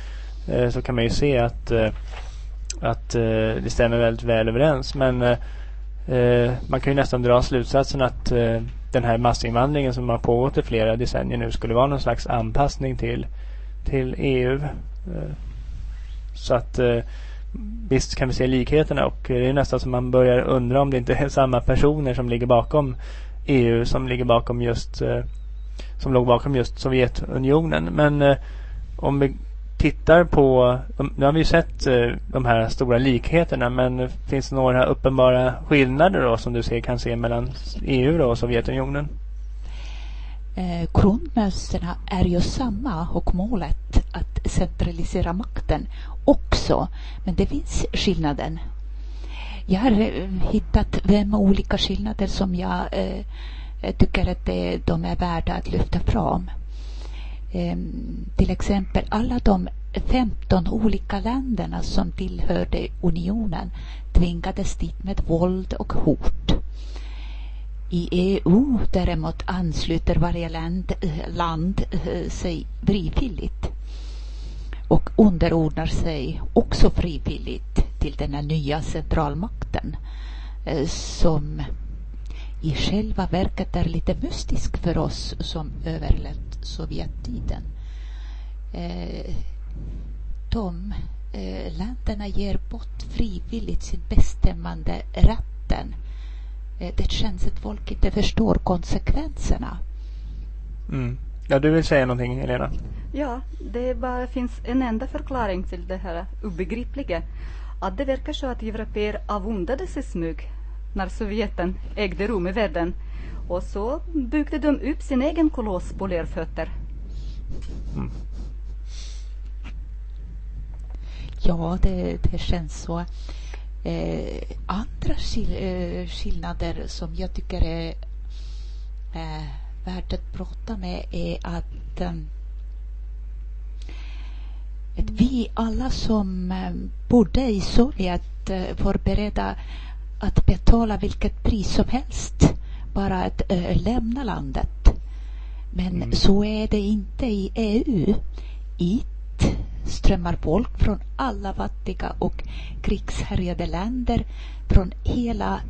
Eh, så kan man ju se att, eh, att eh, det stämmer väldigt väl överens. Men eh, man kan ju nästan dra slutsatsen att eh, den här massinvandringen som har pågått i flera decennier nu skulle vara någon slags anpassning till, till EU. Eh, så att eh, visst kan vi se likheterna och det är nästan som man börjar undra om det inte är samma personer som ligger bakom EU som ligger bakom just eh, som låg bakom just Sovjetunionen. Men eh, om vi tittar på, nu har vi ju sett eh, de här stora likheterna men finns det några uppenbara skillnader då som du ser, kan se mellan EU då och Sovjetunionen? Eh, grundmönstren är ju samma och målet att centralisera makten också. Men det finns skillnaden. Jag har eh, hittat fem olika skillnader som jag eh, eh, tycker att det, de är värda att lyfta fram. Ehm, till exempel alla de 15 olika länderna som tillhörde unionen tvingades dit med våld och hot. I EU däremot ansluter varje eh, land, land sig frivilligt och underordnar sig också frivilligt till den här nya centralmakten eh, som i själva verket är lite mystisk för oss som överlevt Sovjettiden. Eh, de eh, länderna ger bort frivilligt sin bestämmande rätten. Eh, det känns att folk inte förstår konsekvenserna. Mm. Ja, du vill säga någonting Helena? Ja, det bara finns en enda förklaring till det här obegripliga. Att det verkar så att europeer avundades i smyg när Sovjeten ägde rum i världen. Och så byggde de upp sin egen koloss på lerfötter. Mm. Ja, det, det känns så. Eh, andra skil, eh, skillnader som jag tycker är eh, värt att prata med är att, eh, att vi alla som eh, bodde i Sovjet eh, var beredda att betala vilket pris som helst bara att eh, lämna landet. Men Mm. så är det inte i EU. Hit strömmar folk från alla fattiga och krigshärjade länder från hela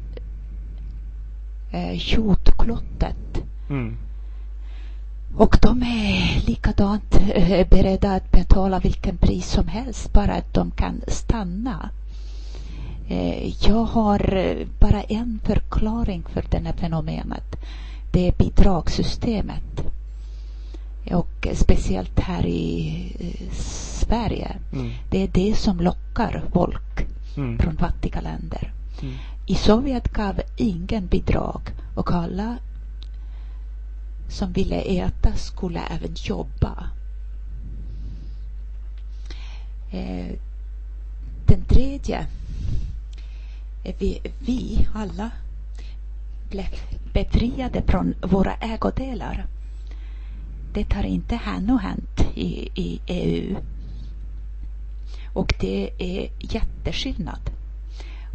eh, jordklotet. Mm. Och de är likadant eh, beredda att betala vilken pris som helst bara att de kan stanna. Eh, jag har eh, bara en förklaring för det här fenomenet. Det är bidragssystemet. Och speciellt här i eh, Sverige. Mm. Det är det som lockar folk Mm. från fattiga länder. Mm. I Sovjet gav ingen bidrag och alla som ville äta skulle även jobba. Eh, den tredje, vi, vi alla blev befriade från våra ägodelar. Det har inte ännu hänt i, i EU. Och det är jätteskillnad.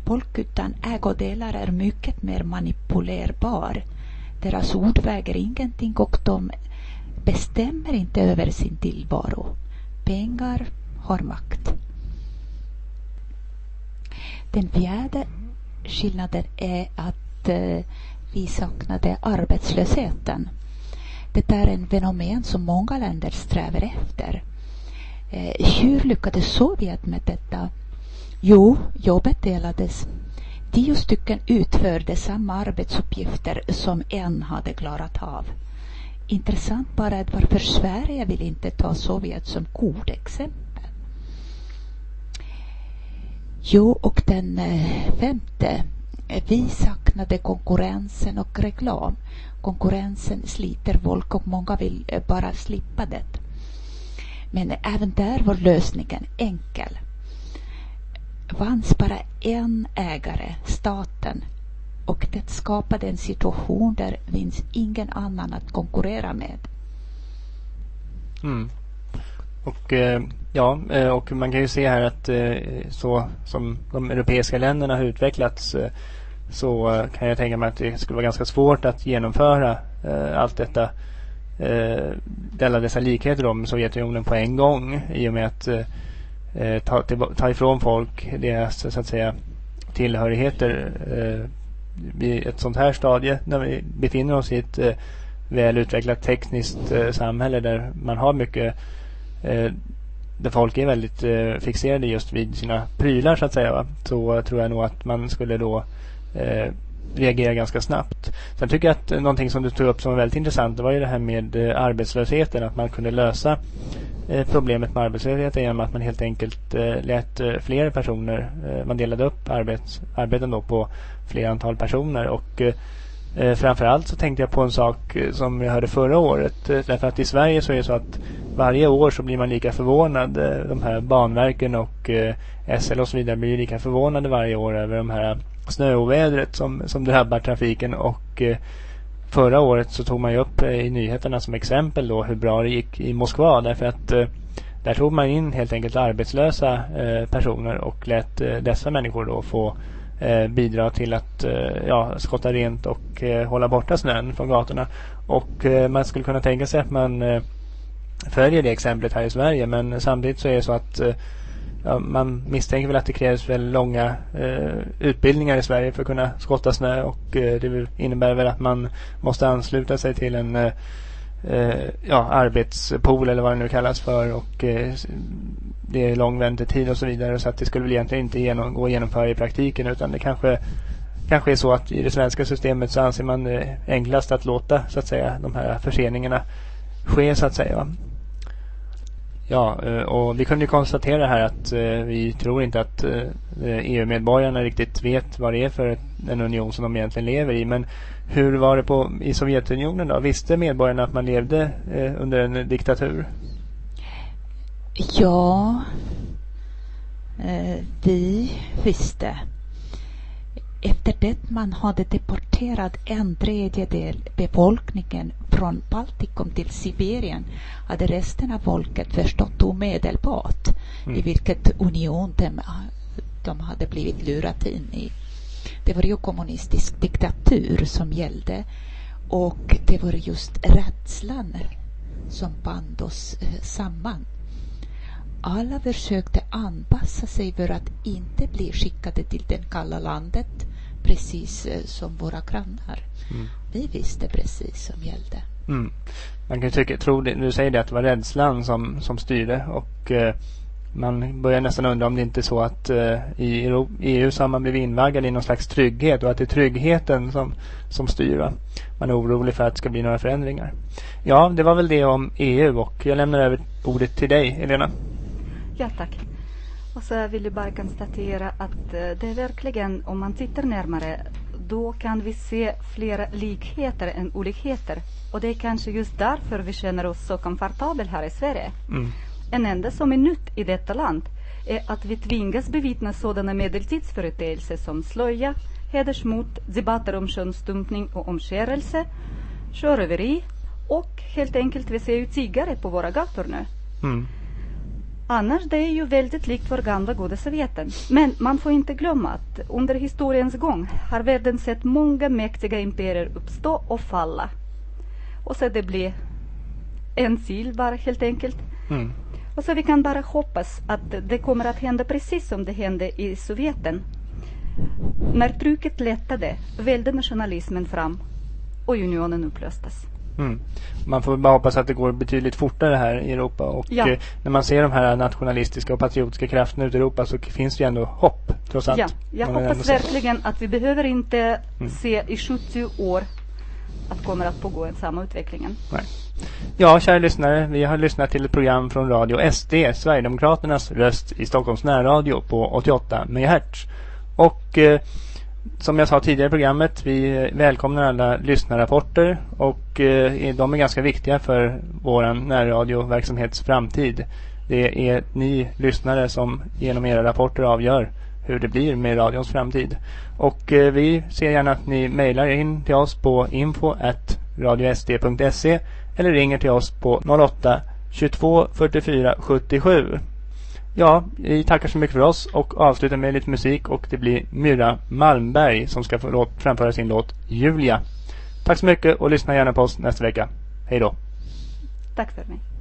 Folk utan ägodelar är mycket mer manipulerbar. Deras ord väger ingenting och de bestämmer inte över sin tillvaro. Pengar har makt. Den fjärde skillnaden är att eh, vi saknade arbetslösheten. Det är en fenomen som många länder strävar efter. Eh, hur lyckades Sovjet med detta? Jo, jobbet delades. Tio stycken utförde samma arbetsuppgifter som en hade klarat av. Intressant bara att varför Sverige vill inte ta Sovjet som god exempel. Jo, och den eh, femte. Eh, vi saknade konkurrensen och reklam. Konkurrensen sliter folk och många vill eh, bara slippa det. Men även där var lösningen enkel. Fanns bara en ägare, staten, och det skapade en situation där finns ingen annan att konkurrera med. Mm. Och eh, ja, eh, och man kan ju se här att eh, så som de europeiska länderna har utvecklats så kan jag tänka mig att det skulle vara ganska svårt att genomföra allt detta alla dessa likheter då med Sovjetunionen på en gång i och med att ta, ta ifrån folk deras så att säga tillhörigheter vid ett sånt här stadie när vi befinner oss i ett väl utvecklat tekniskt samhälle där man har mycket eh, där folk är väldigt eh, fixerade just vid sina prylar så att säga. Va? Så tror jag nog att man skulle då eh, reagera ganska snabbt. Sen tycker jag att eh, någonting som du tog upp som var väldigt intressant det var ju det här med eh, arbetslösheten. Att man kunde lösa eh, problemet med arbetslösheten genom att man helt enkelt eh, lät fler personer, man delade upp arbets, arbeten då på fler antal personer och eh, framförallt så tänkte jag på en sak eh, som jag hörde förra året. Eh, därför att i Sverige så är det så att varje år så blir man lika förvånad. Eh, de här banverken och eh, SL och så vidare blir lika förvånade varje år över de här snöovädret som, som drabbar trafiken. Och eh, förra året så tog man ju upp eh, i nyheterna som exempel då hur bra det gick i Moskva. Därför att eh, där tog man in helt enkelt arbetslösa eh, personer och lät eh, dessa människor då få Eh, bidra till att eh, ja, skotta rent och eh, hålla borta snön från gatorna. Och eh, man skulle kunna tänka sig att man eh, följer det exemplet här i Sverige men samtidigt så är det så att eh, ja, man misstänker väl att det krävs väl långa eh, utbildningar i Sverige för att kunna skotta snö och eh, det innebär väl att man måste ansluta sig till en eh, eh, ja, arbetspool eller vad det nu kallas för och eh, det är lång väntetid och så vidare så att det skulle väl egentligen inte genom, gå att genomföra i praktiken utan det kanske kanske är så att i det svenska systemet så anser man det enklast att låta så att säga de här förseningarna ske så att säga. Ja, eh, och vi kunde ju konstatera här att eh, vi tror inte att eh, EU-medborgarna riktigt vet vad det är för en union som de egentligen lever i. Men hur var det på, i Sovjetunionen då? Visste medborgarna att man levde under en diktatur? Ja, vi visste. Efter det man hade deporterat en tredjedel befolkningen från Baltikum till Sibirien hade resten av folket förstått omedelbart mm. i vilket union de, de hade blivit lurat in i. Det var ju kommunistisk diktatur som gällde Och det var just rädslan som band oss eh, samman. Alla försökte anpassa sig för att inte bli skickade till det kalla landet precis eh, som våra grannar. Mm. Vi visste precis som gällde. Mm. Man kan tycka, tro det, du säger det att det var rädslan som, som styrde och eh, man börjar nästan undra om det inte är så att eh, i EU så har man blivit invaggad i någon slags trygghet och att det är tryggheten som, som styr. Va? Man är orolig för att det ska bli några förändringar. Ja, det var väl det om EU och jag lämnar över ordet till dig, Elena. Ja, tack. Och så vill jag bara konstatera att eh, det är verkligen, om man tittar närmare, då kan vi se flera likheter än olikheter. Och det är kanske just därför vi känner oss så komfortabla här i Sverige. Mm. En enda som är nytt i detta land är att vi tvingas bevittna sådana medeltidsföreteelser som slöja, hedersmord, debatter om könsstympning och omskärelse, sjöröveri och helt enkelt vi ser ju tiggare på våra gator nu. Mm. Annars det är ju väldigt likt vår gamla goda Sovjeten. Men man får inte glömma att under historiens gång har världen sett många mäktiga imperier uppstå och falla. Och så det blir en sil bara helt enkelt. Mm. Och så vi kan bara hoppas att det kommer att hända precis som det hände i Sovjeten. När trycket lättade välde nationalismen fram och unionen upplöstes. Mm. Man får bara hoppas att det går betydligt fortare här i Europa. Och Ja. eh, när man ser de här nationalistiska och patriotiska krafterna ute i Europa så finns det ju ändå hopp trots allt. Ja, jag hoppas verkligen att vi behöver inte Mm. se i 70 år att kommer att pågå en samma utvecklingen. Nej. Ja, kära lyssnare. Vi har lyssnat till ett program från Radio SD, Sverigedemokraternas röst i Stockholms närradio på 88 MHz. Och eh, som jag sa tidigare i programmet, vi välkomnar alla lyssnarrapporter och eh, de är ganska viktiga för vår närradioverksamhets framtid. Det är ni lyssnare som genom era rapporter avgör hur det blir med radions framtid. Och eh, vi ser gärna att ni mejlar in till oss på info radiosd.se eller ringer till oss på 08 22 44 77. Ja, vi tackar så mycket för oss och avslutar med lite musik och det blir Myra Malmberg som ska få framföra sin låt Julia. Tack så mycket och lyssna gärna på oss nästa vecka. Hej då! Tack för mig.